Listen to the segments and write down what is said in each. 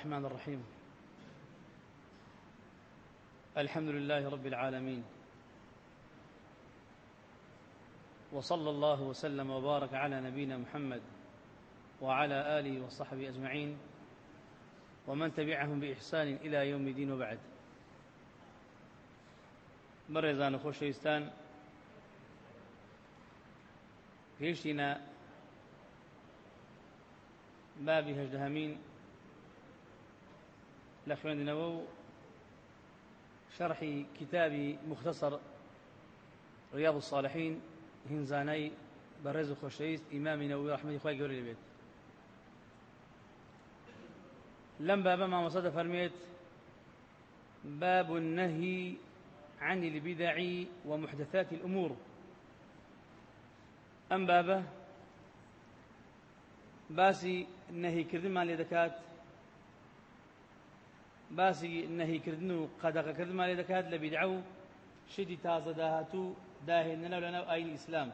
الرحمن الرحيم. الحمد لله رب العالمين. وصلى الله وسلم وبارك على نبينا محمد وعلى آله وصحبه أجمعين ومن تبعهم بإحسان إلى يوم الدين وبعد. برزان خوشويستان. هێشتینە بابی هەژدەهەمین لە خوێندنەوە و شەرحی کتابی مختصر ڕیاض الصالحین هینزانەی بەڕێز و خۆشەویست ئیمامی نەووی ڕەحمەتی خوای گەورە لەبێت لەم بابە مامۆسا دەفەرمێت باب النهي عن البدع ومحدثات الأمور. ئەم بابە باسی نەهیکردنمان لێ دەکات باسی نەهیکردن و قەدەقەکردمان لێ دەکات لە بیدع و شتی تازە داهاتوو داهێننە لەناو ئاینی ئیسلام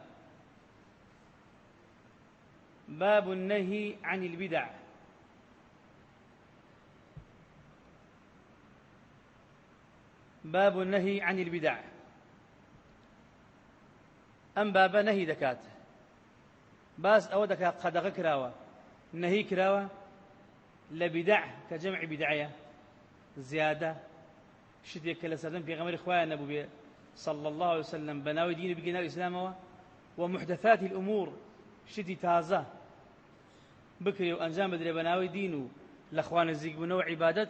باب النهي عن البدع. باب النهي عن البدع. ئەم بابە نەهی دەکات باس ئەوە دەکات نەهی کراوە لە بیدع کە جەمعی بیدعەیە زیادە شتێک کە لە سەردەم پێغەمبەری خوایان نەبوو بێ صلى الله عليه وسلم. بناوي دين بقناء الإسلام ومحدثات الأمور. شتي تازة. بكري وأنجام بدري بناوي دين لأخوان الزيق بنوع عبادت.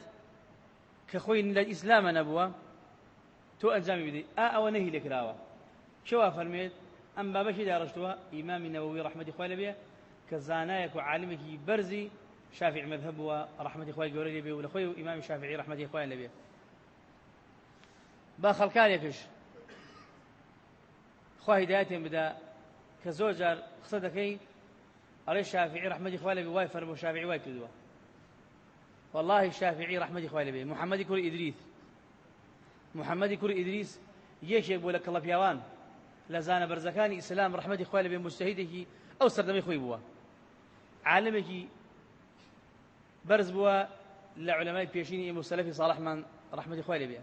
كخوين للإسلام نبوة تو أنجام بدي. آ أو نهي لك راوة شو فرميت أم بابشي دارشتوا إمام النووي رحمة إخوة لبيه كزانايك وعالمك برزي شافعي مذهب ورحمة إخوة قولي لبيه ولخوي إمام الشافعي رحمة إخوة لبيه با خەڵکارێکش خوا هیدایەتێن بدا جار قسە دەکەی ئەڵێ شافعی ڕحمەدی خوا لەبێ وای فەرمو شافعی وای کردووە والله شافعی ڕحمەدی خوا لەبێ محەممەدی کوڕی ئیدریس محەممەدی کوڕی ئیدریس یەکێک بۆ لە کەڵە پیاوان لە زانە بەرزەکانی ئیسلام ڕحمەدی خوا لەبێ مستەهیدێکی ئەو سەردەمی خۆی بووە بەرز بووە لە علەمای پێشینی ئێمە سەلەفی ساڵحمان ڕحمەدی خوا لەبێ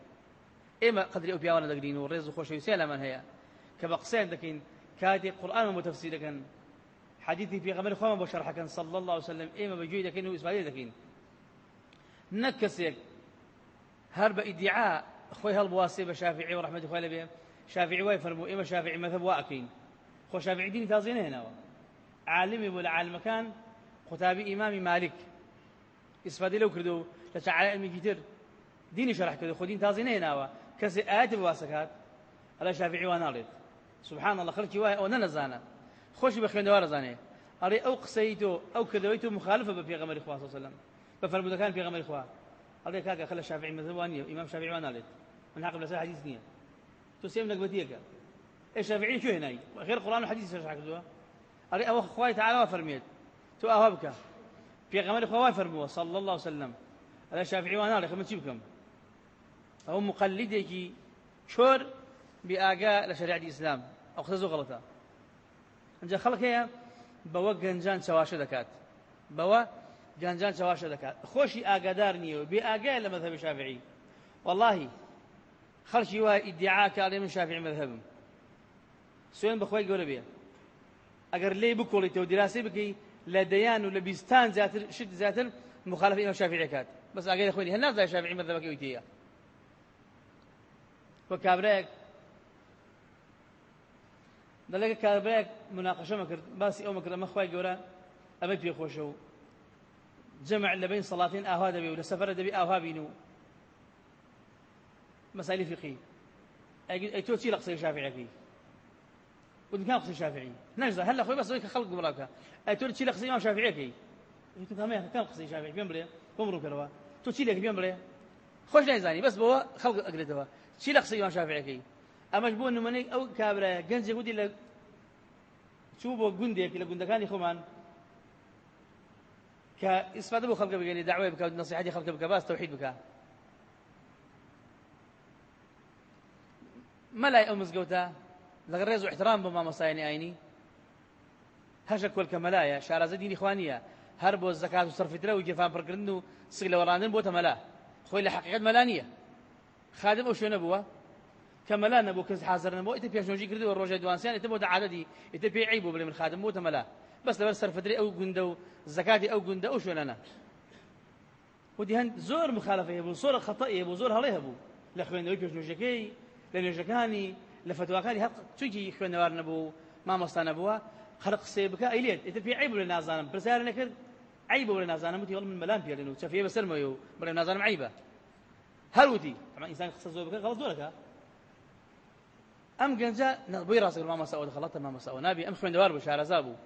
ئێمە قدری ئەو پیاوانە دەگرین و ڕێز و خۆشەویستیان لەمان هەیە کە بە قسەیان دەکەین کاتێک قورآن بۆ تەفسیر دەکەن حديثي في غمر خوما بو شرح كان صلى الله عليه وسلم إما بجوي دكين وإسماعيل دكين. نكسيك هرب إدعاء خوي هالبواسي بشافعي ورحمة الله عليه شافعي واي فرمو إما شافعي مذهب واكين خو شافعي دين تازين هنا. عالمي ولا عالم كان خطابي إمامي مالك. استفادة لو كردو لتعالى علمي كتير ديني شرح كردو خو دين تازين هنا كسي آيات بواسكات على شافعي ونالد سبحان الله خلقي واي أو ننزانا خۆشی بە خوێندەوە ڕزانێ ئەڕێ ئەو قسەی تۆ ئەو کردەوەی تۆ مخالفە بە پێغەمەری خوا صلی الله بە فەرمودەکان پێغەمەری خوا. ئەڵێ کاکە خەلە شافعی مەذهبوان نییە ئیمام شافعی وان ناڵێت. من حق لەسەر حدیث نییە. تۆ سێم نەکبەتیەکە ئێ شافعی کوێ هێنایی غێر قورآن و حدیث شرح کردووە. ئەڕێ ئەوە خوای تعالی فەرمێت تۆ ئاوا پێغەمەری خوا فەرمووە صلی الله عليه وسلم. ئەلە شافعی وان ناڵێ خەمە چی بکەم؟ ئەو مقلدێکی چۆر بئاگا لە شریعتی ئیسلام. ئەو قسە زۆر غەڵەتە ئەنجا خەڵک هەیە بەوە گەنجان چاواشە دەکات. بەوە گەنجان چاواشە دەکات. خۆشی ئاگادار نییە بێ ئاگای لە مەذهبی شافعی. والله ئیدعا کە ئەڵێ من شافعی مەذهبم. سوێن بەخوای گەورە بێ. ئەگەر لێ بکۆڵیتەوە دیراسی بکەی لە دەیان و لە بیستان زیاتر شت زیاتر مخالف ئێمە شافعی کات بەس ئاگای خوێنی هەر نازای شافعی مەذهبەکەی وتەیە وە کابرایەک دەڵێگە کاربەیەک مناقەشەمە کرد باسی ئەو مەکرد ئەمە خوای گەورە ئەمە پێخۆشە و جمع لە بین سەڵاتین ئاوا دەبێ و لە سەفرە دەبێ ئاوا بین و مەسالی فقی ئەی تۆ چی لە قسەی شافعەکەی ودن كان قصي شافعي. نجزا هلا خوي بس ويك خلق براك. تقول تشيل قصي إمام شافعي كي؟ قلت كم كان قصي شافعي. بيم بلي؟ بمرو كروا تو تشيل بيم بلي؟ خوش نيزاني بس بو خلق اقريتوا تشيل قصي إمام شافعي كي؟ أما جبون مني أو كابرا جنج يقول لك شو بو گوندێک لە گوندەکانی خۆمان کە ئیسفادە بۆ خەڵکە بگەنی داوای بکە نصیحەتی خەڵکە بکە باس تەوحید بکە مەلای ئەو مزگەوتە و احترام بۆ مامەسایانی ئاینی هەشە کۆلکە مەلایە شارازە دینی خوانیە هەر بۆ زەکات و سەرفیترە و گێفان پڕکردن و سگ لە وەڕاندن بۆتە مەلا خۆی لە حقیقت مەلا نییە خادم بووە کە مەلا نەبوو کەس حاضر ئیتر پێشنۆژی کردەوە ڕۆژە دوانسیان ئێتە بۆتە عادەتی ئیتر پێی عیب بوو بڵێ من خادم بۆتە مەلا بەس لەبەر سەرفدرێ ئەو گوندە و زەکاتی ئەو گوندە ئەو شوێنەنە ودی هەند زۆر مخالفە هەبوو زۆر خەتە هەبوو زۆر هەڵێ هەبوو لە خوێندەوەی پێشنۆژەکەی لە نوێژەکانی لە فتواکانی هەر چونکی خوێنەوار نەبوو مامۆستا نەبووە هەر قسێ بکە ئەیلێت ئێتر پێ عیب لە نازانم. پرسیار نەکرد عیب لە نازانم. وتی من مەلام پێڵێن و چەفێ بەسەرمەوە و بڵێ نازانم عیبە هەروتی ئەمە ئینسان قسە زۆر بکە غەڵەت زۆرەکە ئەم گەنجە بۆی ڕاستگر مامەسەوە خەڵەتە مامەسەوە نابی ئەم خوێندەوار بوو شارەزا بوو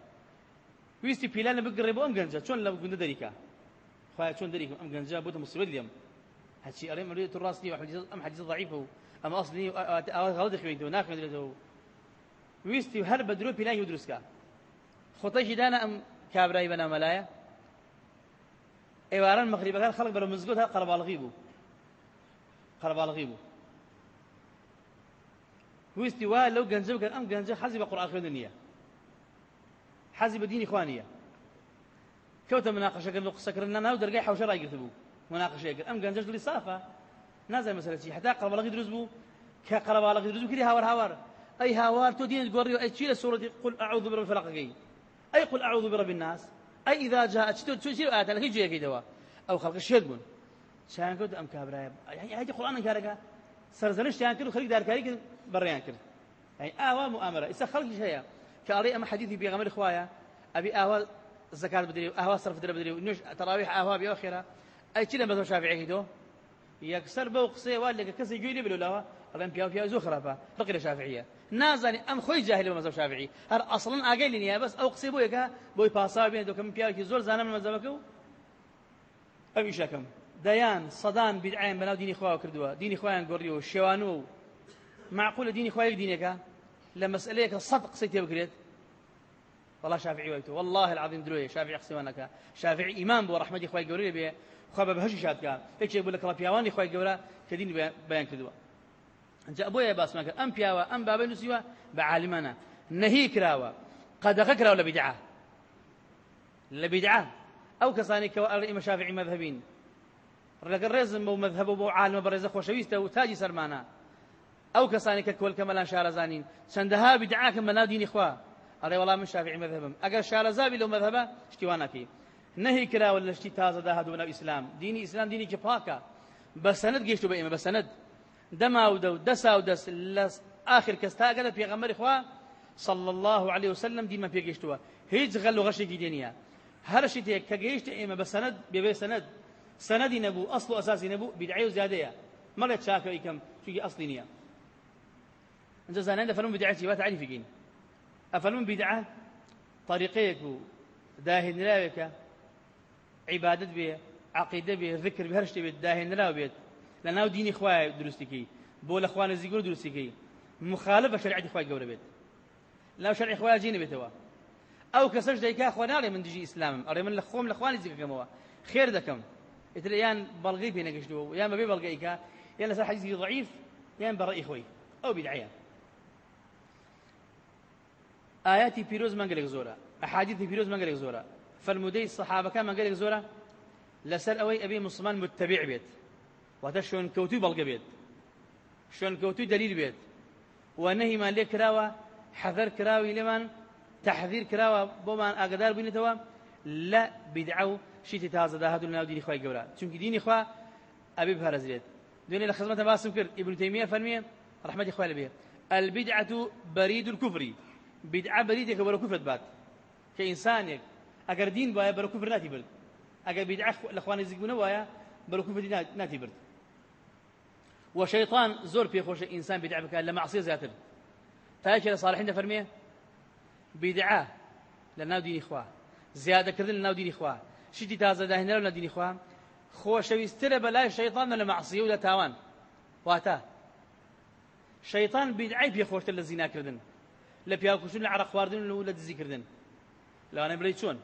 ویستی پیلانە بگڕێ بۆ ئەم گەنجە چۆن لە گوندە دەریکە خخوای چۆن دەریکم ئەم گەنجە بۆتە مصیبەت لێم هەچی ئەڵێ مەلوێت ڕاستی ئەم حەدیث ضعیفە ئەم ئەسلی ئەوە غەڵەت خوێنیتەوە ناخوێنرێتەوە ویستی هەر بە درۆ پیلانی و دروستکە خۆتەشی دانا ئەم کابرایی بەنامەلایە ئێواران مەغریبەکان خەڵک بەرە مزگەوت هە قەرەباڵغی بوو قەرەباڵغی بوو ویستی وا لەو گەنجە بکەن ئەم گەنجە حەزی بە قورآن خوێندن نییە حەزی بە دینی خوا نییە کەوتە مناقەشەکردن و قسەکردن ناو دەرگای حەوشە ڕایگرت بوو مناقەشەیەکرد ئەم گەنجەش دڵی سافە نازانم مەسەلە چی حتا قەرەباڵغی دروست بوو کە قەرەباڵغی دروست کردی هاوار هاوار أي هاوار تو دين تقول أي شيء سورة قل أعوذ برب الفلق أي قل أعوذ برب الناس. أي إذا شو شو آيات لك يجي كده أو خلق الشيء تقول شان كود أم كابرايا يعني هذه القرآن كاركا سرزنش شان كده خلق دار كارك بريان كده. يعني آوا مؤامرة. إذا خلق شيء. كأري أما حديثي بيغمر إخوايا. أبي آوا الزكاة بدري. آوا صرف بدري بدري. نوش تراويح آوا بيأخرة أي شيء لما شافعي يكسر بوقصي والك كسي جويلي بلولاوا ئەڵێن پیا پیا زۆر خراپە ڕقی لە شافعیە نازانی ئەم خۆی جاهل مەزەب شافعی هەر ئەسڵن ئاگەی لە نیە بەس ئەو قسەی بۆ یەکە بۆی پاسا بێن دۆکەم پیاوێکی زۆر زانم مەزەبەکە و ئەو ئیشەکەم دەیان سەدان بیدعیان بەناو دینی خوا کردووە دینی خۆیان گۆڕیەوە شێوانوە و معقولە دینی خوای دینێکە لە مەسئلەیەکە سەد قسەی تێ بکرێت والله شافعي ويتو. والله العظيم دروي شافعي قسوانك شافعي إمام بو رحمتي خوي قوري بي خو بهشي شاد هيك يقول لك ربيواني خوي قورا كدين بيان كدوا جا بۆیە باسمان کرد ئەم پیاوە ئەم بابە نووسیوە بە عالمانە. نەهی کراوە قەدەغە کراوە لە بیدعا. لە بیدعا. ئەو کەسانی کەەوە ئەڵ ئمە شافعی مەذهبین. لەگە ڕێزم بۆ مەذهب بۆ عالمە بەڕێزە خۆشەویستە و تاجی سەرمانە. ئەو کەسانی کە کۆلکە مەلان شارەزانین. چەندەها بیدعاکەم بە ناو دینی خوا. ئەڵێ وەڵام من شافعی مەذهبم. ئەگەر شارەزاوی لەو مەذهبە شتیوان ناکەی نهی کراوە لە شتی تازە داهاتوو ناو ئیسلام دینی ئیسلام دینی کە پاکە بە سەنەد گەیشتو بە ئێمە بە سەنەد دما و دو دسا و دس لس آخر کستا گەدە پێغەمبەری خوا صلى الله عليه وسلم دیمە پێگەشتووە هیچ غەل و غەشێکی دێنیە هەرشی تێک کە گەیشتە ئێمە بە بێبێ سەنەد سەنەدی نەبوو ئەسڵ و ئەساسی نەبوو بیدعی و زیادەیە مەڵێت چاکە ئیکەم چونکی ئەسڵی نییە انت زانان دفنون بدعتي وتعريف جين افنون بدعه طريقيك داهن لاوك عبادة به عقيدة به ذكر به هرشت به داهن لاو بيت. لە ناو دینی خوای دروستیکەی بۆ لە خوانە زیگەور دروستیکەی مخالف بە شریعتی خوای گەورە بێت لەو شەرعی خوای جینە بێتەوە ئەو کەسەش دەیکا خوا ناڵێ من دژی ئیسلامم ئەڵێ من لە خۆم لە خوانی زیگەکەمەوە خێر دەکەم ئیتر یان بەڵغی پێ نەگەشتووە یان بەبێ بەڵگەیکا یان لەسەر حەدیثی ضعیف یان بەڕێی خۆی آياتي بيروز منقلق زورا أحاديث بيروز منقلق زورا الصحابة كان منقلق زورا لسر أوي أبي مسلمان متبع بيت. واتە شوێنکەوتوی بەڵگە بێت شوێنکەوتوی دەلیل بێت و نەهیمان لێ کراوە حەذەر کراوی لێمان تحذير کراوە بۆمان ئاگدار بینێتەوە لە بیدعە و شیتی تازە داهات و ناو دینی خۆی گەورە چونکی دینی خوا ئەبی بهەرزرێت دوێنێ لە خزمەتە باسم ابن تيمية فەرمیێ رحمەتی خوای لەبێ البدعة بريد الكفر. بدعة بريدك بەرە کوفرت بات. کە ئینسانێک ئەگەر دین وایە بەرە کوفر ناتی برد. ئەگەر بدعە لە خوانی زیگبوونە وایە بەرە کوفری ناتی برد. وشيطان زور في خوش إنسان بدع بك لما معصية زياتر تايش لصالحين فرميه بیدعە لە ناو دینی خوا. زیادەکردن لە ناو دینی خوا. شتی تازەداهێنەرە لە دینی خوا. خۆشەویستترە بەلای شەیطان لە مەعسیە و لە تاوان. واتە. شەیطان بیدعای پێخۆشتر لە زیناکردن. لە پیاکوشتن لە عرق خواردن و لە دزیکردن. لەوانە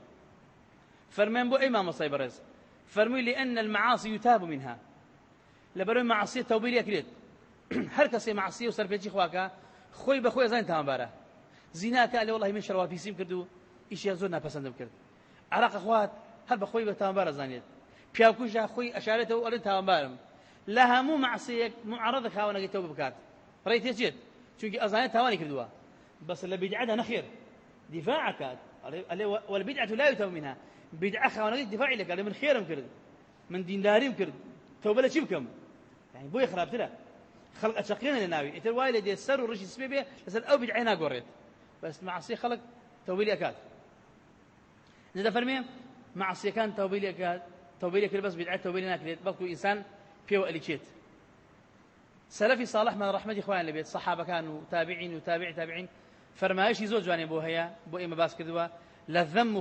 بۆ ئەی مامەسای بەڕێز فەرمووی لأن المعاصي يتاب منها. لەبەرەوەی معصیە تەوبیل یەکرێت هەر کەسێ معصیە و سەرپێچی خواکە خۆی بەخۆی زانین تاوانبارە زیناکە لێ وڵی من شەرواپیسیم کرد و ئیشیان زۆر ناپەسەندم کرد. عراق خوات هەر بەخۆی بە تاوانبارە زانێت پیاکوژە خۆی ئەشارێتەوە ئەڵێن تاوانبارم لە هەموو معسیەک معرضە خاوەنەکەی تەوبە بکات. ڕێی تێچێت چونکی ئەزانێت تاوانی کردووە بس لە بیدعەدا نەخێر دفاع کات. والبدعة لا يتوب منها. بدعة خاوەنەکەی دفاعی لەکات من خێرم کرد من دینداریم کرد تەوبە لە چی بکەم يعني بۆی خراپترە خلق ئەچەقێنە لە ناوی ئیتر وای لە دێ سەر و ڕژی سپێ بێ لەسەر ئەو بدعە ناگۆڕێت بەس معسی خەڵک تەوبیلی ئەکات نەدە فەرمێ معسیەکان تەوبیلی ئەکات تەوبیلی کرد بەس بدعە تەوبیلی ناکرێت بەڵکو ئینسان پێوە ئەلیکێت سلفی صالح من رحمەتی خوایان لەبێت صحابەکان و تابعین و تابع تابعین فەرمایشی زۆر جوانێ بۆ هەیە بۆ ئێمە باس کردووە لە ذەم و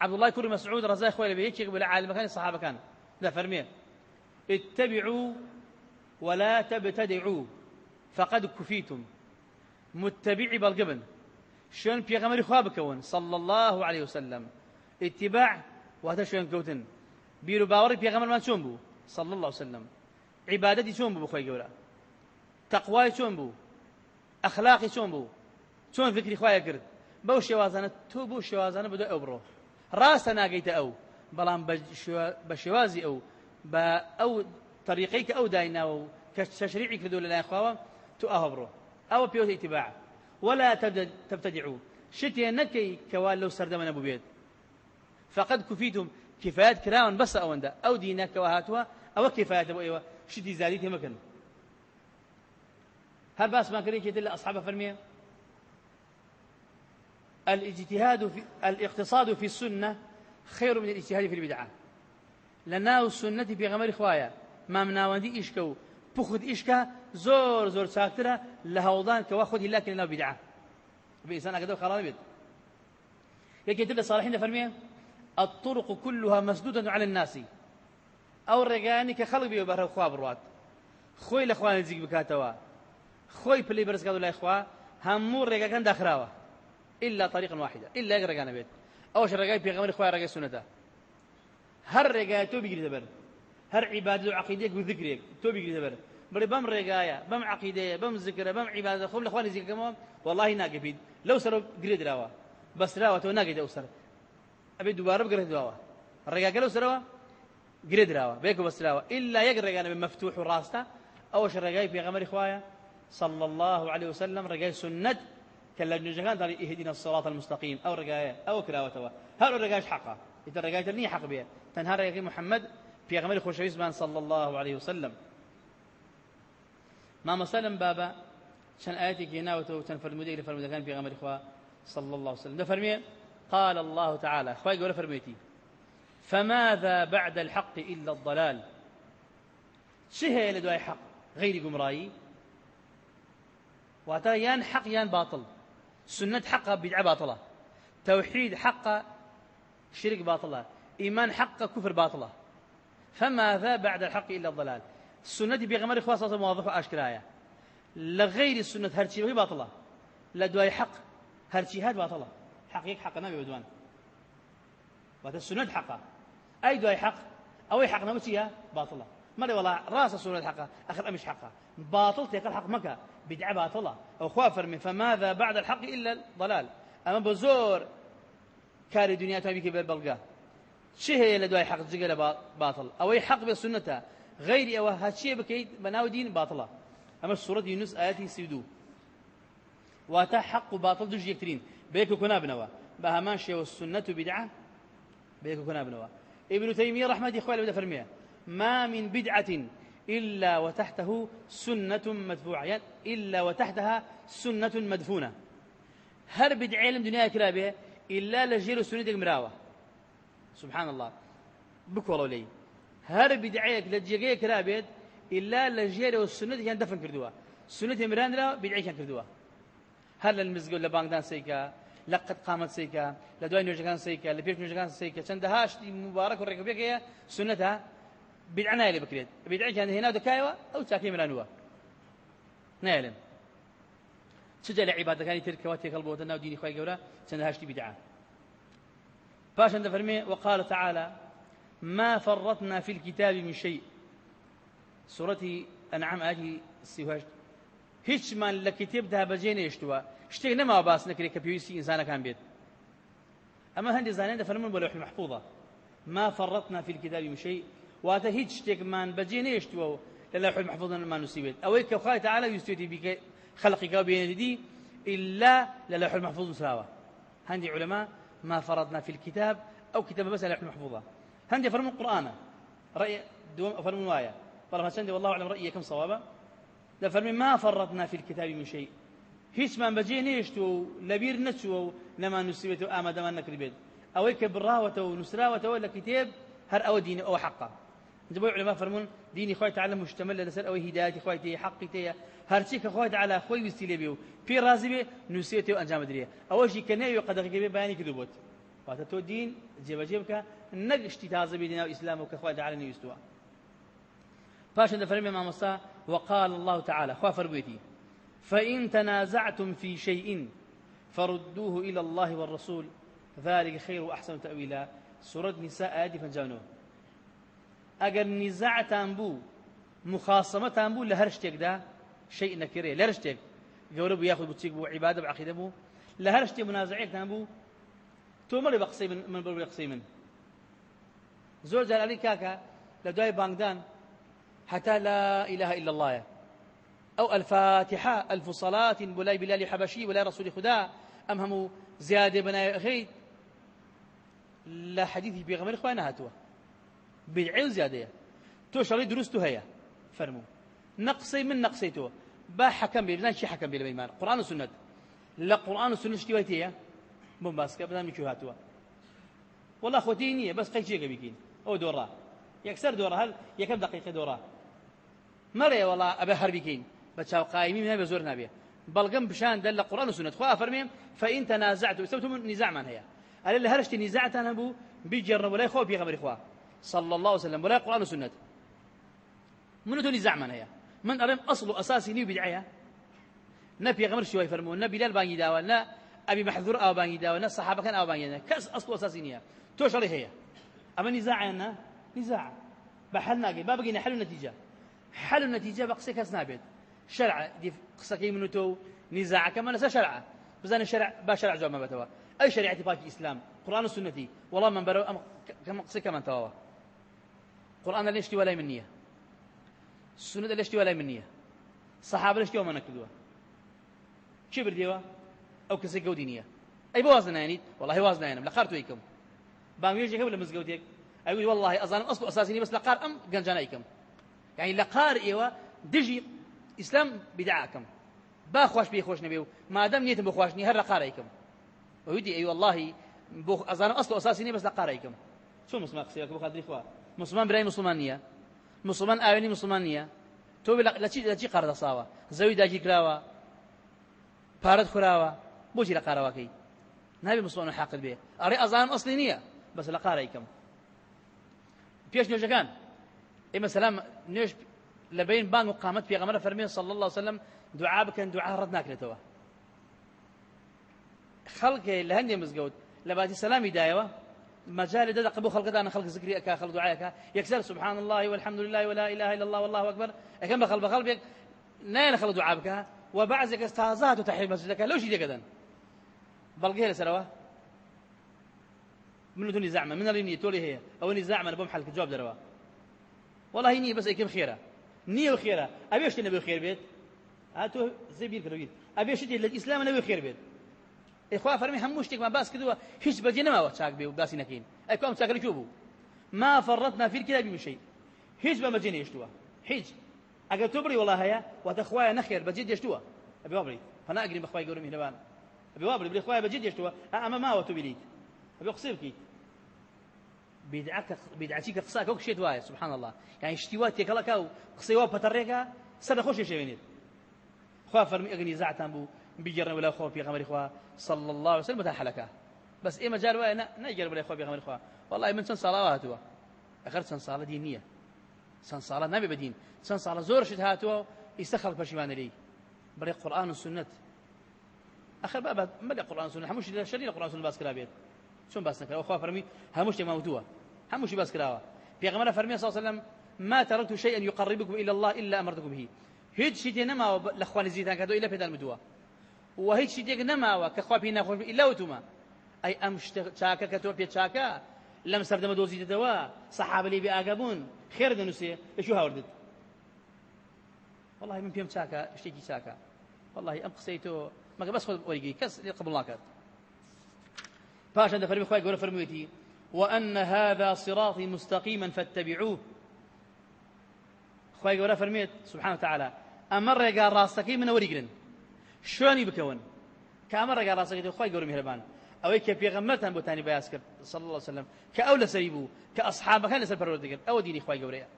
عبد الله كوري مسعود رضي خوي لبي يكي قبل عالم كان الصحابة كان. لا فرمية. اتبعوا ولا تبتدعوا. فقد كفيتم. متبعي بالقبن. شلون بيغمر خوابكون صلى الله عليه وسلم. اتباع وهذا شلون كوتن بيرو باوري بيغمر ما بو؟ صلى الله عليه وسلم. عبادتي بو بخوي قولا تقواي بو؟ أخلاقي شلون بو؟ شلون فكري خوايا قرد؟ بو تو بو شوازانة بدو أبرو. ڕاستە ناگەیتە ئەو بەڵام بە شێوازی ئەو بە ئەو طریقەی کە ئەو دایناوە و لە لایخواوە تو ولا تبتدعوا شتێ نەکەی کەوا لەو سەردەمە نەبوو فقد كفيتم كفايات كراون بس أوندا أو دينك وهاتوا أو كفايات أبو إيوه. شتي زاديتي مكن هل بأس ما كريم كيدل أصحاب فرمية؟ الاجتهاد في الاقتصاد في السنة خير من الاجتهاد في البدعة. لناو السنة في غمر خوايا ما مناوندي إشكو بخد إشكا زور زور ساكترة لهوضان كواخد لكن لناو بدعة. بإنسان أقدر خلال بيت. يكي تبدأ صالحين فرمية؟ الطرق كلها مسدودة على الناس. أو الرقاني كخلق بيو بره خواب الروات خوي لأخوان الزيق بكاتوا. خوي بلي برس قادوا لا إخوا همور رقا كان داخراوه إلا طريقا واحدا إلا يقرأ أنا بيت. أول شيء رجاء بيغمر إخوة رجاء سنته. هر رجاء تو بيجري تبر هر عبادة وعقيدة وذكرك تو بيجري تبر بري بم رجايا بم عقيدة بم ذكر بم عبادة خم الأخوان زي كمان. والله ناقبيد لو سروا جريد راوا بس راوا تو ناقد أوسر أبي دوبارة بقرأ دواوا الرجاء لو سروا؟ جريد راوا بيكو بس راوا إلا يقرأ أنا بمفتوح وراسته. أول شيء رجاء بيغمر إخوة صلى الله عليه وسلم رجاء سنة داري اهدنا الصراط المستقيم أو رجاية أو كراوتوا هل الرجايش حقا إذا الرجاية تني حق بها تنهار يا محمد في غمر خوشويس صلى الله عليه وسلم. ما مسلم بابا شان آياتي كيناوتو تنفر المدير فرمي كان في غمر إخوة صلى الله عليه وسلم. ده فرمي قال الله تعالى أخوي يقول فرميتي فماذا بعد الحق إلا الضلال؟ شهي لدواء حق؟ غير قمرائي. واتا يان حق يان باطل. سنة حقها بدعة باطلة. توحيد حقها شرك باطلة. إيمان حقها كفر باطلة. فماذا بعد الحق إلا الضلال. السنة بيغمر إخوة صلى الله عليه أشكرايا. لغير السنة هرشي باطلة. لدواي حق هرشي هاد باطلة. حقيق حق نبي بدوان. وهذا السنة حقها أي دواي حق؟ أو أي حق نبتيها باطلة. مرة والله راس السنة حقها آخر أمش حقها باطل تيقل حق مكة. بدعة باطلة. أو خوافر من فماذا بعد الحق إلا الضلال؟ أما بزور كاري دنيا تابي بلغا شي هي لدواي حق زقل باطل؟ أو أي حق بسنتها غير أو هاتشي بكيد بناو دين باطلة. أما السورة يونس آياتي سيدو. واتا حق باطل دج يكترين. بيكو كنا بنوا. بهمان شيء والسنة بدعة. بيكو كنا بنوا. ابن تيمية رحمة إخوة بدأ فرميها ما من بدعة إلا وتحته سنة مدفوعة. يعني إلا وتحتها سنة مدفونة. هر بدع علم دنيا كلابه إلا لجير سنة مراوة. سبحان الله. بكولا لي. هر بدعيك لجيجي كلابه إلا لجير السنة كان دفن كردوها سنة مران لا بدعي كان كردوها لە مزگەوت لە بانگدان سیکە لە قەت قامەت سیکە لە دوای نوێژەکان سیکە لە پێش نوێژەکان سیکە چەندەها شتی مبارەک و ڕێکەپێکەیە سنەتە بدعە نایە بکرێت بدعەکیان هێنا دەکایەوە ئەو چاکەی مرانووە نایڵێن چجا لە عیبادەکانی ترکەوە تێکەڵ بۆتە ناو دینی خۆی گەورە چەندەها شتی بدعە پاشان دەفەرمێ وقال تعالى ما فرطنا في الكتاب من شيء. سورة أنعام آية سيهشت هیچمان لە کتێبدا بەجێ نێشتووە شتێک نەما باس نەکرێت کە پێویستی ئینسانەکان بێت. ئەمە هەندی زانێن دەفەرمون بۆ لەوح محفوظە ما فرطنا في الكتاب من شيء. واتە هیچ شتێکمان بەجێ نێشتووە و لە لەوح محفوظ نمان نووسیبێت ئەوەی کە خوای تعالی ویستێتی بیکە خەڵقی کاو بێنێتی إلا لە لەوح المحفوظ نووسراوە هەندی علماء ما فرضنا في الكتاب أو كتاب بس لوح محفوظة هندي فرموا القرآن رأي دوم فرموا وايا طالما سندي والله أعلم رأيي كم صوابا لفرمي ما فرطنا في الكتاب من شيء هیچ من بەجێ نێشت و لەبیر نەچووە و نەمان نووسیبێت و ئامادەمان نەکردبێت. ئەوەی کە بڕاوەتەوە و نووسراوەتەوە لە کتێب هەر ئەوە دینە ئەوە حقا بۆی علما فەرمونون دینی خۆی تعالى مشتمل لەسەر ئەوەی هیداەتی خۆی تێ حقی تەیە هەرچی کە خۆی تعالى خۆی ویستی لێ بێ و پێ رازی بێ نووسێتی و ئەنجام بدرێ ئەوەشی کە نەوێ قەدەغی بێ بەیانی کردو بۆت واتە تۆ دین جێبەجێ بکە نەگشتی تازە بێ ناو ئیسلام و کە مامۆستا وقال الله تعالى خوا فەرموویەتی فإن تنازعتم في شيء فردوه إلى الله والرسول ذلك خير وأحسن تأويلا. سورة نساء آيات فنجانو أجر نزاعتان بو مخاصمتان بو لهر شتێکدا شيء نكري لهر شتێک. گەورە بوو یاخود بچێک بوو عیبادە بعقیدە بوو. لە هەر بوو بە من من بەر بە من. زۆر جارانی کاکە لە دوای بانگدان حتى لا إله إلا الله. أو الفاتحة ألف صلاة بلاي بلال حبشي ولا رسول خدا أم هم زيادة بنا خيد لا حديثي بيغمر إخوانا هاتوا بدعي زيادة. تو شري درستو هيا. فرمو. نقصي من نقصيتو. با حكم بي شي حكم بي لبيمان قرآن وسنة. لا قرآن وسنة اشتويتيا بم باسكە بدام میکو هاتووە والله نییە بەس قەیچێکە بیکەین ئەو دۆڕا یەکسەر دۆڕە هەر یەکەم دقیقە دۆڕا مەڕێ وڵا ئەبێ هەر بیکەین بە چاو قایمی نابێ زۆر نابێ بەڵگەم بشان دل لە قورآن و سنت خوا فەرمێم فإن تنازعتم استوتم نزاعمان هەیە ئەلێ لە هەرشتی نزاعتان هەبوو بیجێڕنە وەلای خۆ پێغەمبەری خوا. صلى الله وسلم ولا قرآن وسنة. من تو نزاعمان هەیە من أرم أصل أساسي نيو بدعية نبي غمر شوي فرمون نبي لا الباني داوى لا أبي محذور أو باني داوى صحابة كان أو باني كأس أصل أساسي نية توش عليه هي أما نزاع أنا نزاع. بحل ناقي. ما بقينا حل النتيجة. حل النتيجة بقصي كاس نابد. شرع. دي قصة كي منو تو؟ نزاع. كما نسى شرع. بزان الشرع با شرع جواب ما بتوا. أي شريعة باقي إسلام؟ قرآن والسنة والله من برو أم كم قصي كمان توا. قرآن ليش تي ولا منية السنة ليش تي ولا منية صحابة ليش تي وما نكدوا شو برديوا گەودی نییە ئەی بۆ واز نانیت والله واز نایەنم لە قار تویکەم بانگێژێک هەبوو لە مزگەوتێک ئەوی والله ئەزانم ئەسڵ ئەساسینی بەس لە قار ئەم گەنجانە ئەیکەم یعنی لە قار ئێوە دژی ئیسلام بدعاکەم با خۆش پێی خۆش نەبێ و مادەم نیێتم بە خواشنی هەر لە قار ئەیکەم ئەویدی ئەی والله بۆ ئەزانم ئەسڵ ئەساسینی بەس لە قار ئەیکەم چۆن مسلمان قسەیەکە بۆ خاتری خوا مسلمان برای مسلمان نییە. مسلمان ئاوێنی مسلمان نییە. تۆ لە چی قەر دەساوە؟ زەوی داگیر کراوە پارەت خوراوە بۆچی لە قارەوەکەی نابێ مسلمان حاقل بێ. ئەڕێ ئەزانم ئەسلی نییە بەس لە قارەیکەم پێش نوێژەکان ئێمە سەلام نوێژ لە بین بانگ و قامەت پێغەمبەر فەرمێن صلی الله وسلم دوعا بکەن دوعا ڕەت ناکرێتەوە. خەڵکێ لە هەندێک مزگەوت لە باتی سەلامی دایەوە مجال دەدا قبول خلقدان خلق ذكري أكا خلق دعاء أكا يكسر سبحان الله والحمد لله ولا إله إلا الله والله أكبر. أكم بخل بيك نايل خلق دعاء بك وبعضك استهزات وتحيي مسجدك لو شي كذا بەڵگێ لەسەرەوە من دونی زعمە من ڕینی تۆلی هەیە ئەوە نی زعمە بۆم حلکە جواب دەرەوە والله نییە بەس ئەیکەم خێرە نییە و خێرە ئەبێ شتێ نەبێ خێر بێت هاتۆ زێ بیر کردویت ئەبێ شتێ لە ئیسلام نەبێ ئێخوا فەرمی هەموو شتێکمان باس کردووە هیچ بەجێ نەماوە چاک بێ و باسی نەکەین ئەی کام چاکەی کێ بوو ما فرطنا في الكتاب من شيء هیچ بە بەجێ نێشتووە هیچ. ئەگەر تۆ بڕی وڵا هەیە واتە خوایە نەخێر بەجێ دێشتووە ئەبێ وابڕی فەنا ئەگرین بەخوای گەورە میهرەبان بوابل بلي خويا بجد يشتوى اما ما وتو بليت ابي قصيركي بدعك بدعتك قصاك وك شيت واي سبحان الله يعني اشتوات يكلك أو قصيوا بتريكا سنه خوش يشوينيت خوا فرمي اغني زعتان بو. بيجرنا ولا خو في غمر إخوة. صلى الله عليه وسلم حلكة بس إيه مجال وين نجرب ولا خو في غمر إخوة. والله من سن صلاة هاتوا. أخر سن صلاة دينية. سن صلاة نبي بدين. سن صلاة زور شد هاتوا. يستخل بشيمان لي. بري قرآن والسنة. آخر بابا مدى قرآن والسنة. هموش شرير قرآن والسنة باس كلابيت شون باس نكرا؟ وخوا فرمي هموش موتوا هموش باس كلاوا في غمرة فرمي صلى الله عليه وسلم ما تركت شيئا يقربكم إلى الله إلا أمرتكم به. هیچ شتێ نەماوە لە خوانی زیتان کردو ئیلا پێدان و هیچ شتێک نەماوە کە خوا پێی ناخۆش ئیلا وتومە ئەی ئەم چاکە کە تۆ پێ چاکە لەم سەردەمە دۆزیدەوە سەحابە لێ بێ ئاگەبوون خێر دەنووسێ لەشو هاوردت والله من پێم چاکە شتێکی چاکە. والله ئەم قسەی تۆ مەگە بەس خۆت وەرگی کەس قبول ناکات. پاشان دەفەرمی خوای گەورە فەرموویەتی وأن هذا صراطي مستقيما فاتبعوه. خوای گەورە فەرمێت سبحانه وتعالى ئەمە ڕێگا ڕاستەکەی منە وەریگرن. شوێنی بکەون. کە ئەمە ڕێگا ڕاستەکەی خۆی گەورە میهرەبان ئەوەی کە پێغەمبەرتان بۆتانی بەیاس کرد صلی الله عليه وسلم کە ئەو لەسەری بوو کە ئەصحابەکان لەسەر ئەوە دینی خۆی گەورەیە.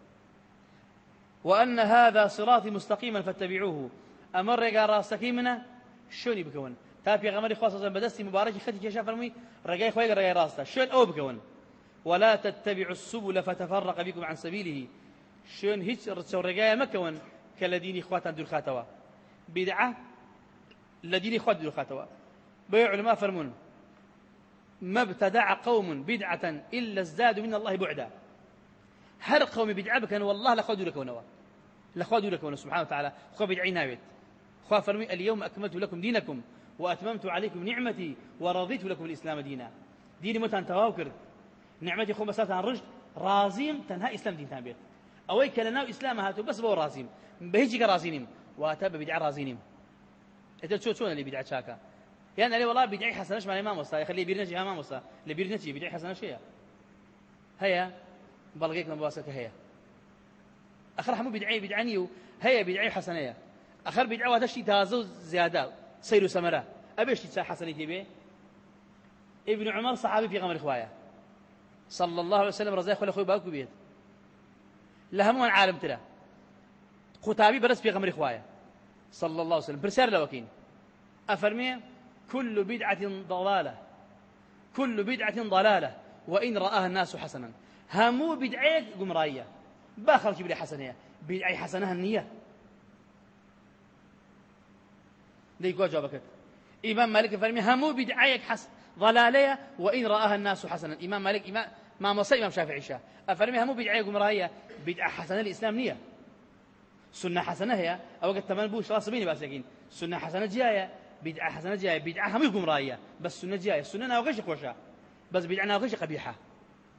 وأن هذا صراطي مستقيما فاتبعوه. أمر رجع راسك منه شوني بكون تا پیغمبر خاص از بدستی مبارکی خدی کشا فرمی رجای خوای رجای راسته شون أو بكون ولا تتبعوا السبل فتفرق بكم عن سبيله. شون رچو رجای مكون كالذين اخواتان دور خاتوا بدعة الذين اخوات دور خاتوا بيع علماء فرمون. ما ابتدع قوم بدعة إلا ازدادوا من الله بعدا. هر قوم بدعة بكن والله لخذوا لكونه لخذوا لكونه سبحانه وتعالى. خو بدعي ناويت. خو فرمي اليوم أكملت لكم دينكم وأتممت عليكم نعمتي ورضيت لكم الإسلام دينا. ديني متان تواوكر. نعمتي خو مسات عن رشد. رازيم تنها إسلام دين تابيت أويك لنا إسلام هاتو بس بو رازيم. بهيجي رازينيم. واتب بدعة رازينيم. شو شو اللي بدعة شاكا. يعني علي والله بدعي حسنش مع الإمام وصا يخليه بيرنجي إمام وصا اللي بيرنجي بدعي حسنة شيء هيا بلغيك مباسك هيا أخر حمو بدعي بدعنيو هيا بدعي حسنية أخر بدعي واتشي تازو زيادة. سير سمرة. أبيش تسا حسنة تبي ابن عمر صحابي في غمر إخوايا. صلى الله عليه وسلم رزاق ولا خوي باكو بيت. لهمون عالم ترى. قتابي برس في غمر إخوايا. صلى الله عليه وسلم. برسال لوكين أفرمي؟ كل بدعة ضلالة. كل بدعة ضلالة. وإن رآها الناس حسنا. همو بدعيك قمراية باخر كبير حسنية بدعي حسنها النية. دي قوة جوابك إمام مالك فرمي همو بدعيك حس ضلالية وإن رآها الناس حسنا. إمام مالك إمام ما مصي إمام شافعي شاه أفرمي؟ همو بدعيك قمراية بدعة حسنة الإسلام نية. سنة حسنة هي. أو قد تمن بوش راس بيني بس يقين. سنة حسنة جاية بدعة حسنة جاية. بدعة هم يقوم رأية. بس سنة جاية. السنة ناوغش خوشة. بس بدعة ناوغش قبيحة.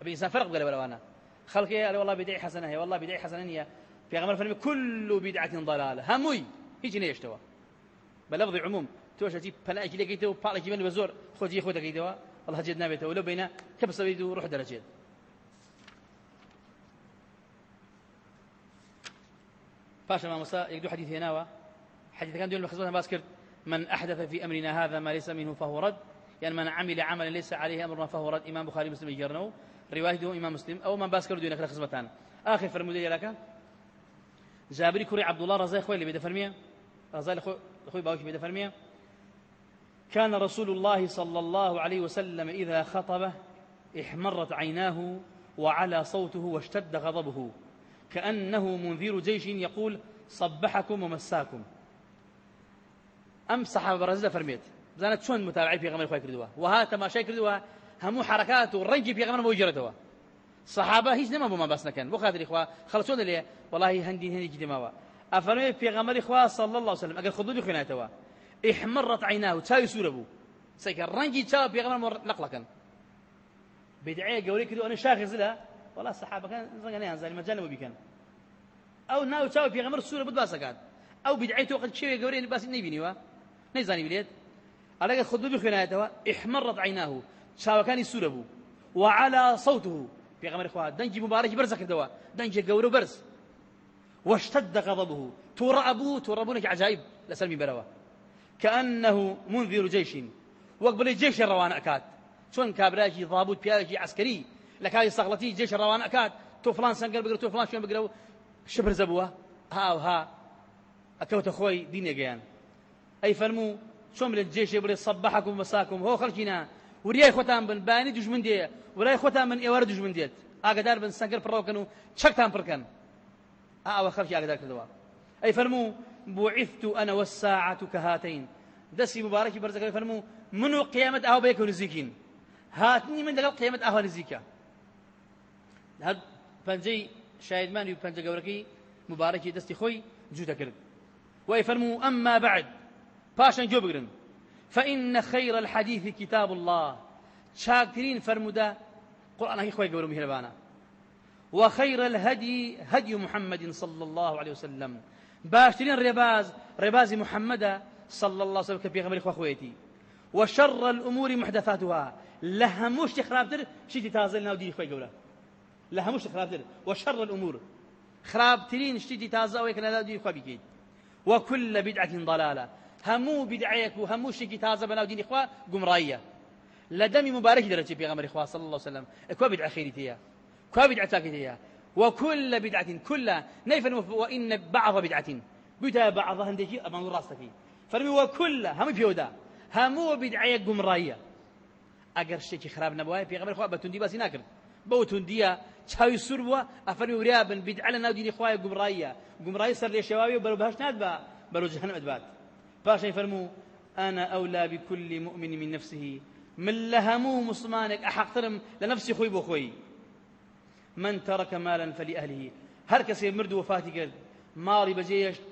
أبي إنسان فرق بقى ولا أنا خلق يا والله بدعة حسنة هي. والله بدعة حسنة هي. في غمر فرمي كل بدعة ضلالة. هموي. هيك نيشتوا بلفظ عموم. توش أجيب أجي لقيته بقى أجيب أنا بزور خذ يخذ لقيته الله جدنا بيته ولو بينا كبس بيده روح درجات. فاش ما مسا يقدو حديث هنا حديث كان دون مخزون باس كرت من أحدث في أمرنا هذا ما ليس منه فهو رد. يعني من عمل عملا ليس عليه أمرنا فهو رد. إمام بخاري مسلم يجرنه روايته إمام مسلم أو من باس كرت دون خزمتان آخر فرمودي لك جابري كوري عبد الله رزاق خوي اللي بيدا فرميه رزاق خوي باوش بيدا فرميه كان رسول الله صلى الله عليه وسلم إذا خطب احمرت عيناه وعلى صوته واشتد غضبه. كأنه منذر جيش يقول صبحكم ومساكم. أم صحابة برازيل فرميت زانت شون متابعي في غمر خوي كردوا وها ما شي كردوا همو حركات ورنجي في غمر موجرتوا صحابة هيش نما بما بس نكن بو خاطر إخوة خلصونا ليه والله هندي هندي جدي ما أفرمي في غمر إخوة صلى الله عليه وسلم أقل خذوا خناتوا احمرت عيناه تاي سوربو سيكر رنجي تاو في غمر لقلقا بدعية قولي كدو أنا شاخص لها الصحابة كان زنقني أنزل مجال بيكن أو ناو في غمر سورة بدباسكات أو بدعيته وقت شيء قولي بس نيبيني وا. نيزاني بليد على خذوا بخنايته احمرت عيناه. شاو كان يسوربو وعلى صوته. في غمر إخوات دنج مبارك برزك دوا دنج قورو برز. واشتد غضبه. ترى أبونك عجائب. لسلمي بروا كأنه منذر جيش. وقبل الجيش الروان أكاد. شون كابراجي ضابوت بياجي لكاي صغلتي جيش الروان أكاد تو فلان سنقل بقرأ تو فلان شون بقرأ؟ شبر زبوة. ها وها أكوت أخوي دين يجيان أي فرمو چۆم لە جێشێ بڵێ سەبحەکم مەساکم هۆ خەڵکینا وریای خۆتان بن بانی دوژمن دێ ورای خۆتان من ئێوەرە دوژمن دێت ئاگدار بن سەنگەر پڕۆکەن و چەکتان پڕکەن ئەوە خەڵکی ئاگدار کردەوە ئەی فەرموو بوعثت أنا والساعة كهاتين. دسي مبارك برزك فرمو منو قيامة أهو بيكو نزيكين هاتني من دقل قيامة أهو نزيكا. هاد پنجەی شایدمانی و پەنجە گەورەکەی مبارەکی دەستی خۆی جوتە کرد. وای فەرموو ئەمما بعد پاشان گوێ بگرن. فإن خير الحديث كتاب الله. شاكرين فرمدا قرآن هي خوي قولوا مهربانا وخير الهدي هدي محمد صلى الله عليه وسلم. باشترين رباز رباز محمد صلى الله عليه وسلم كبيغ غمري خويتي وشر الأمور محدثاتها. لهموش تخرابتر شتي تازلنا ودي خوي قولا لهموش تخرابتر وشر الأمور. خرابترين شتي تازا ويكنا ودي خوي بكيد وكل بدعة ضلالة. همو بدعيك وهمو شتي تازا بنا ودين إخوة قمراية لدم مبارك درجة بيغمر إخوة صلى الله عليه وسلم. اكوا بدعة خيرتيها كوا بدعة تاكتيها وكل بدعة كل نيفا وإن بعض بدعة. بدا بعض هندكي أمان راستك فرمي وكل هم بيودا. همو بدعية قمراية ئەگەر شتێکی خراپ نەبووە پێغمبەر خوا بە توندی باسی ناکرد بەو توندیە چاوی سوور بووە ئەفەرمی وریا بن بدعە لە ناو دینی خوای گومڕاییە. گومڕایی سەر لێ شێواوی و بەرەو بەهەش نات بە بەرەو جەهەنەم ئەدبات پاشەی فەرموو أولى بكل مؤمن من نفسه من لهمو مسلمانك أحقترم لنفسي خوي بو خوي من ترك مالا فلأهله هر کەسێ مرد وفاتی کرد. ماڵی بەجێشت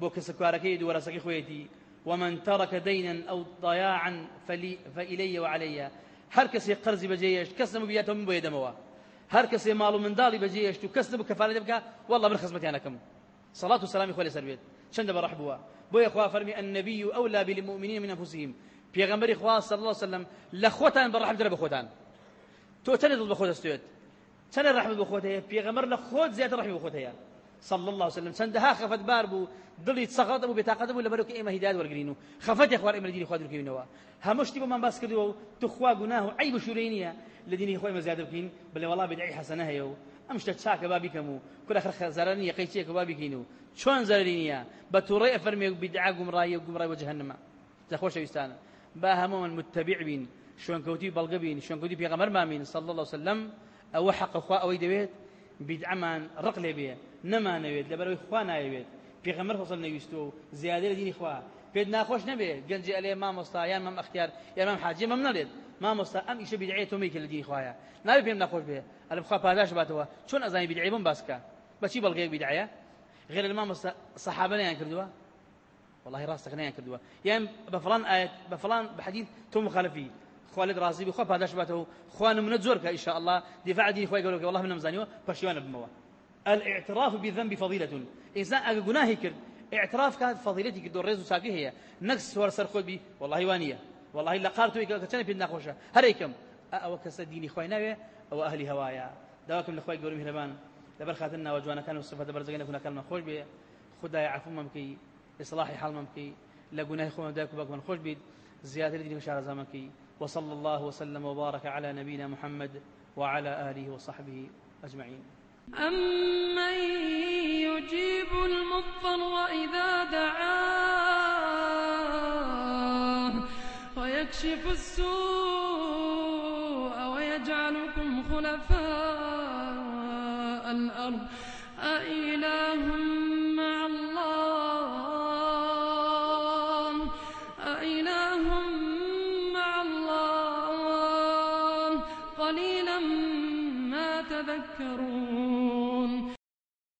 بۆ کەسەکوارەکەی دووەرەسەکەی خۆیەتی. ومن ترك دينا أو ضياعا فلي فإلي وعلي هر کەسێ قرزی بەجێشت کەس نەبوو بێتەوە من بۆ یەدەمەوە هەر کەسێ ماڵ و منداڵی بەجێشت و کەس نەبوو کەفارەت بکە والله من خزمەتیانەکەم صلاة وسلامي خۆی لەسەر بێت چەندە بەڕەح بووە بۆیە خوا فەرمی النبي أولى بالمؤمنين من أنفسهم. پێغەمبەری خوا صلی الله وسلم لە خۆتان بەڕەحم درە بە خۆتان تۆ چەندە دڵ بە خۆت دەستێت چەندە ڕەحمت بە خۆت هەیە پێغەمبەر لە خۆت صلى الله عليه وسلم. چەندەها خەفەت بار بوو دڵی سەغەت بوو بێتاقەت بوو لەبەرەوە کە ئێمە هیدایەت وەرگرین و خەفەتی خوار ئێمە لە دینی خوا درکەوینەوە هەموو شتی بۆمان باس کردووە و تو خوا گوناه و عیب و شورەی نییە لە دینی خۆی ئێمە زیادە بکەین بڵێ وەڵا بدعی حەسەنە هەیە و ئەم شتە چاکە با بیکەم و کورە خەر زەرەر نییە قەیچیەکە با بکەین و چۆن زەرری نییە بە تووڕێ ئەفەرمێ گومڕایی و گومڕای وە جەهەنەمە جەخۆشەویستانە با هەمومان متتبع بین. شوێنکەوتی بەڵگە بین. شوێنکەوتی پێغەمبەرمان بین. صلی الله وسلم ئەوە حەق خوا ئەوەی دەوێت بدعمان ڕق لێ بێ نەمانەوێت لەبەرەوەی خوا ناوێت پێغەمبەر فەسەل نەویستۆ و زیادە لە دینی خوا پێت ناخۆش نەبێ گەنجی ئەلێ مامۆستا یان مام ئەختیار یان مام حاجی مەم نەڵێت مامۆستا ئەم ئیشە بدعەیە تۆ میکە لە دینی خوایە ناوێت پێم ناخۆش بێ ئەلە بخوا پاداش باتەوە چۆن ئەزانی بدعەی بم بەچی بەڵگەیەک بدعەیە غێر لە مامۆستا سەحابە نەیان کردووە والله راستك نيان كردوا يعني بفلان آية بفلان بحديث تو مخالفي خوالد رازي بخوا پاداش باته خوان من زورك ان شاء الله دفاع دين خوي قالوا والله من مزانيو بشيوان بموا الاعتراف بالذنب فضيلة إنسان أجا كرد اعتراف كانت فضيلتي كدور ريزو ساقي هي نقص ور سر خود بي والله وانية والله إلا قارتو كتشني في النقوشة هريكم أو كسديني خوي نبي أو أهلي هوايا دواكم الأخوة يقولوا مهربان دبر خاتنا وجوانا كانوا الصفة دبر زقنا كنا كلمة خوش بي خدايا عفو ممكي إصلاح حال ممكي لقناه خوما داك باك خوش بيد زيادة دين مشار زمكي وصلى الله وسلم وبارك على نبينا محمد وعلى آله وصحبه أجمعين. أمن يجيب المضطر إذا دعاه ويكشف السوء